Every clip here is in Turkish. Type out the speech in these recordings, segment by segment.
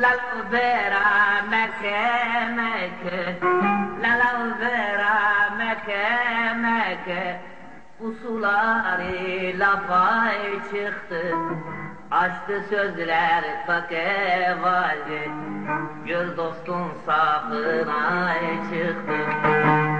L'albera Mekke Mekke L'albera Mekke Mekke Usuları lafa çıktı. Açtı sözler fake valdi. Gör dostun safına çıktı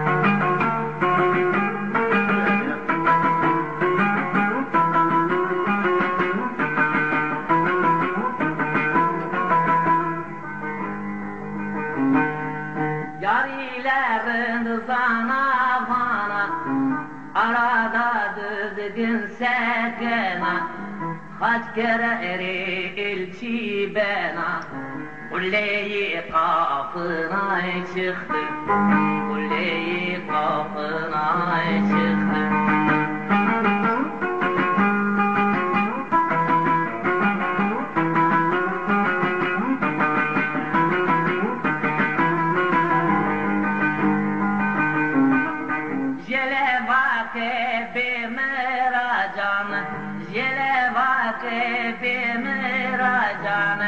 Yarilerin sana bana Arada düzgün sekena Kaç kere eri ilçi bena Kulleyi kapına çıktı. Kulleyi kapına çıktı can Jile vakibim racan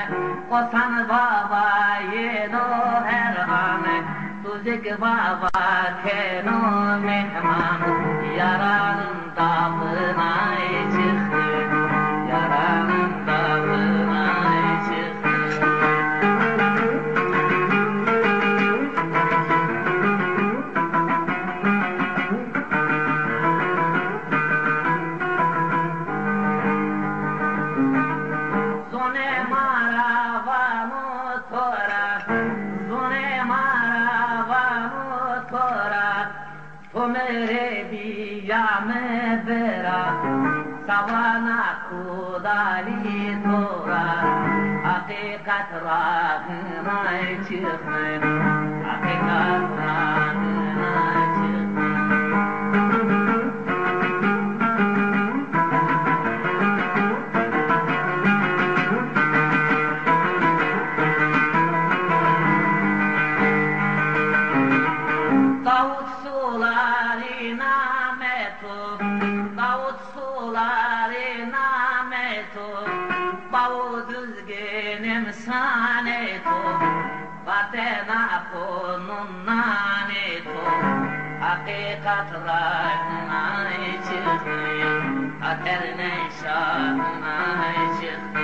Kosan baba yeno her an Tuzik baba kenu mehman Yara umere bijame vera, savana kudali tora hakikat rahmai çıkmay Davut sularına metu, Davut sularına metu, Bavu düzgünüm sanetu, Vatena konun nanetu, Hakikat rahına çıktı, Kaderine şahına çıktı.